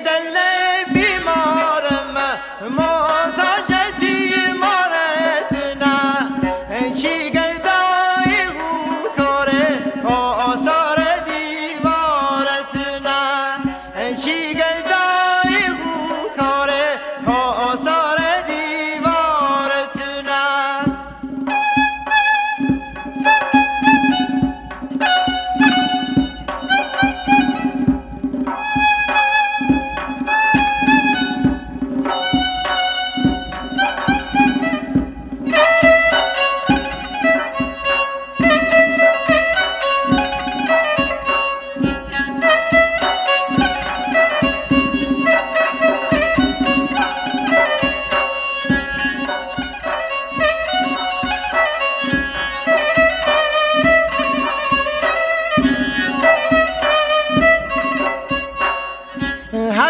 dell'è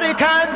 나를 가